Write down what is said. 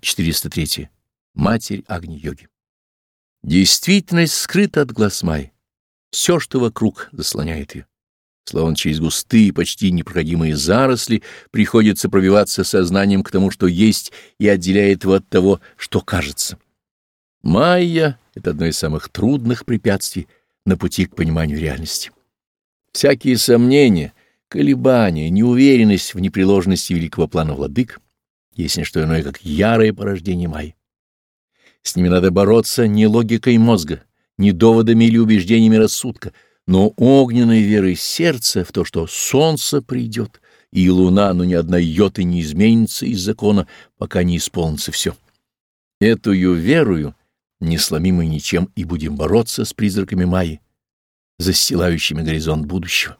403. Матерь Агни-йоги. Действительность скрыта от глаз Майи. Все, что вокруг, заслоняет ее. Словно через густые, почти непроходимые заросли приходится пробиваться сознанием к тому, что есть, и отделяет его от того, что кажется. Майя — это одно из самых трудных препятствий на пути к пониманию реальности. Всякие сомнения, колебания, неуверенность в непреложности великого плана владык есть не что иное, как ярое порождение Майи. С ними надо бороться не логикой мозга, не доводами или убеждениями рассудка, но огненной верой сердца в то, что солнце придет, и луна, но ни одна йота не изменится из закона, пока не исполнится все. Этую верою, не сломимой ничем, и будем бороться с призраками Майи, застилающими горизонт будущего.